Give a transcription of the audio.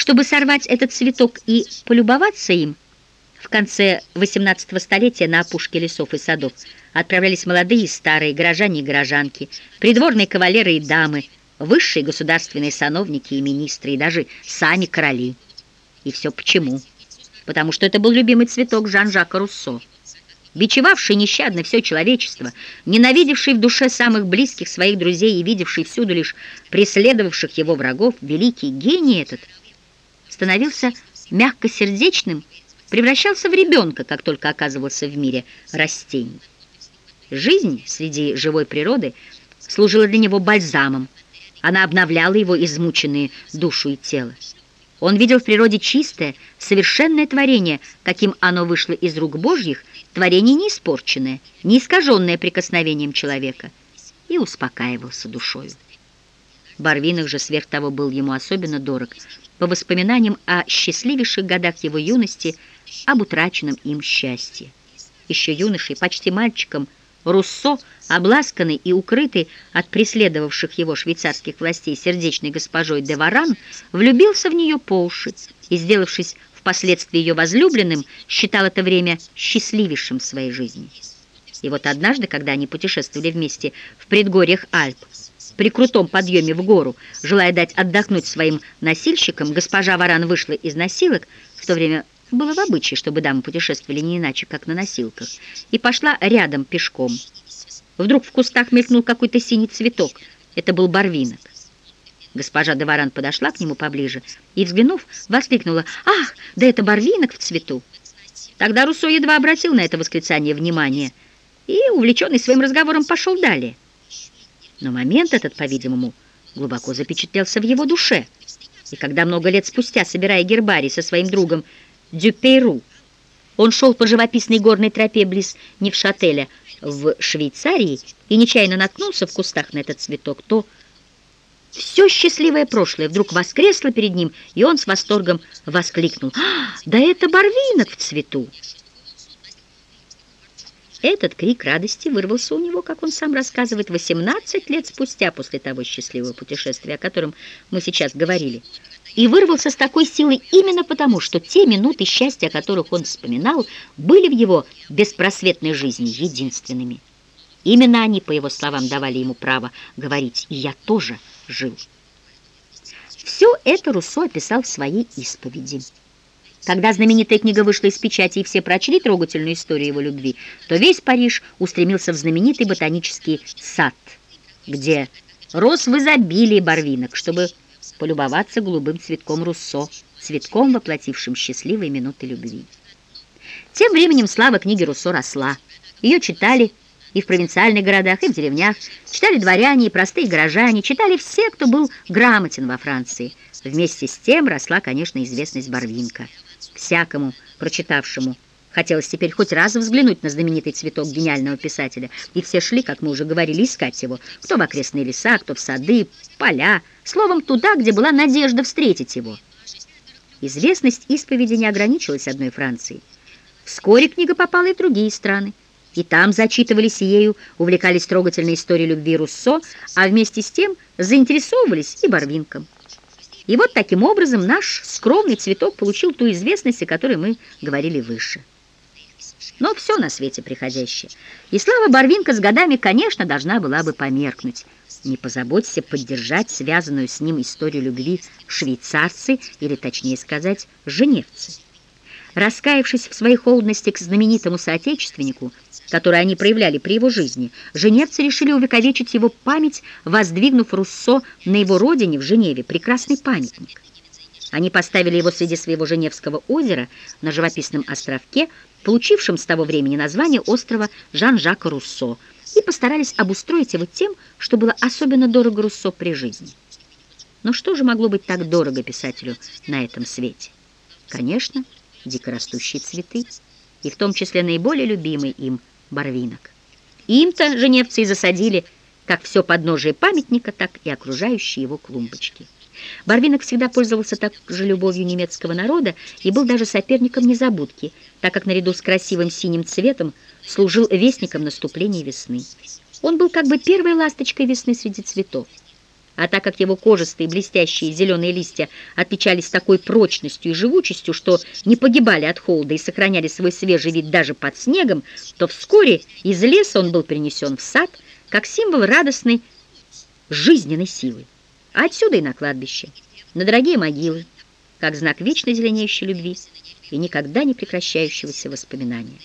Чтобы сорвать этот цветок и полюбоваться им, в конце XVIII столетия на опушке лесов и садов отправлялись молодые и старые, горожане и горожанки, придворные кавалеры и дамы, высшие государственные сановники и министры, и даже сами короли. И все почему? Потому что это был любимый цветок Жан-Жака Руссо бичевавший нещадно все человечество, ненавидевший в душе самых близких своих друзей и видевший всюду лишь преследовавших его врагов, великий гений этот становился мягкосердечным, превращался в ребенка, как только оказывался в мире растений. Жизнь среди живой природы служила для него бальзамом, она обновляла его измученные душу и тело. Он видел в природе чистое, совершенное творение, каким оно вышло из рук Божьих, творение не испорченное, не искаженное прикосновением человека, и успокаивался душою. Барвинах же сверх того был ему особенно дорог, по воспоминаниям о счастливейших годах его юности, об утраченном им счастье. Еще юношей, почти мальчиком, Руссо, обласканный и укрытый от преследовавших его швейцарских властей сердечной госпожой де Варан, влюбился в нее по уши и, сделавшись впоследствии ее возлюбленным, считал это время счастливейшим в своей жизни. И вот однажды, когда они путешествовали вместе в предгорьях Альп, при крутом подъеме в гору, желая дать отдохнуть своим носильщикам, госпожа Варан вышла из носилок, в то время было в обычае, чтобы дамы путешествовали не иначе, как на носилках, и пошла рядом пешком. Вдруг в кустах мелькнул какой-то синий цветок. Это был барвинок. Госпожа Деваран подошла к нему поближе и, взглянув, воскликнула «Ах, да это барвинок в цвету!» Тогда Руссо едва обратил на это восклицание внимание и, увлеченный своим разговором, пошел далее. Но момент этот, по-видимому, глубоко запечатлелся в его душе. И когда много лет спустя, собирая гербарий со своим другом Дюпейру. Он шел по живописной горной тропе близ Невшателя в Швейцарии и нечаянно наткнулся в кустах на этот цветок, то все счастливое прошлое вдруг воскресло перед ним, и он с восторгом воскликнул. «А, да это барвинок в цвету!» Этот крик радости вырвался у него, как он сам рассказывает, 18 лет спустя после того счастливого путешествия, о котором мы сейчас говорили и вырвался с такой силой именно потому, что те минуты счастья, о которых он вспоминал, были в его беспросветной жизни единственными. Именно они, по его словам, давали ему право говорить «и я тоже жил». Все это Руссо описал в своей исповеди. Когда знаменитая книга вышла из печати и все прочли трогательную историю его любви, то весь Париж устремился в знаменитый ботанический сад, где рос в изобилии барвинок, чтобы полюбоваться голубым цветком Руссо, цветком, воплотившим счастливые минуты любви. Тем временем слава книги Руссо росла. Ее читали и в провинциальных городах, и в деревнях, читали дворяне и простые горожане, читали все, кто был грамотен во Франции. Вместе с тем росла, конечно, известность Барвинка. Всякому, прочитавшему Хотелось теперь хоть раз взглянуть на знаменитый цветок гениального писателя, и все шли, как мы уже говорили, искать его, кто в окрестные леса, кто в сады, поля, словом, туда, где была надежда встретить его. Известность исповеди не ограничилась одной Францией. Вскоре книга попала и в другие страны. И там зачитывались ею, увлекались трогательной историей любви Руссо, а вместе с тем заинтересовывались и Барвинком. И вот таким образом наш скромный цветок получил ту известность, о которой мы говорили выше. Но все на свете приходящее. И слава Барвинка с годами, конечно, должна была бы померкнуть. Не позаботься поддержать связанную с ним историю любви швейцарцы, или, точнее сказать, женевцы. Раскаявшись в своей холодности к знаменитому соотечественнику, который они проявляли при его жизни, женевцы решили увековечить его память, воздвигнув Руссо на его родине в Женеве прекрасный памятник. Они поставили его среди своего Женевского озера на живописном островке, получившем с того времени название острова Жан-Жака Руссо, и постарались обустроить его тем, что было особенно дорого Руссо при жизни. Но что же могло быть так дорого писателю на этом свете? Конечно, дикорастущие цветы, и в том числе наиболее любимый им барвинок. Им-то женевцы и засадили как все подножие памятника, так и окружающие его клумбочки. Барвинок всегда пользовался также любовью немецкого народа и был даже соперником незабудки, так как наряду с красивым синим цветом служил вестником наступления весны. Он был как бы первой ласточкой весны среди цветов. А так как его кожистые блестящие зеленые листья отличались такой прочностью и живучестью, что не погибали от холода и сохраняли свой свежий вид даже под снегом, то вскоре из леса он был перенесен в сад как символ радостной жизненной силы. А отсюда и на кладбище, на дорогие могилы, как знак вечно зеленеющей любви и никогда не прекращающегося воспоминания.